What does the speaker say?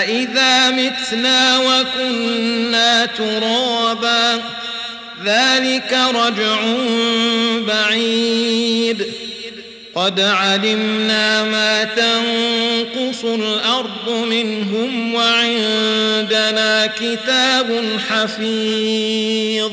أَإِذَا مِتْنَا وَكُنَّا تُرَابًا ذَلِكَ رَجْعٌ بَعِيدٌ قَدْ عَلِمْنَا مَا تَنْقُصُ الْأَرْضُ مِنْهُمْ وَعِنْدَنَا كِتَابٌ حَفِيظٌ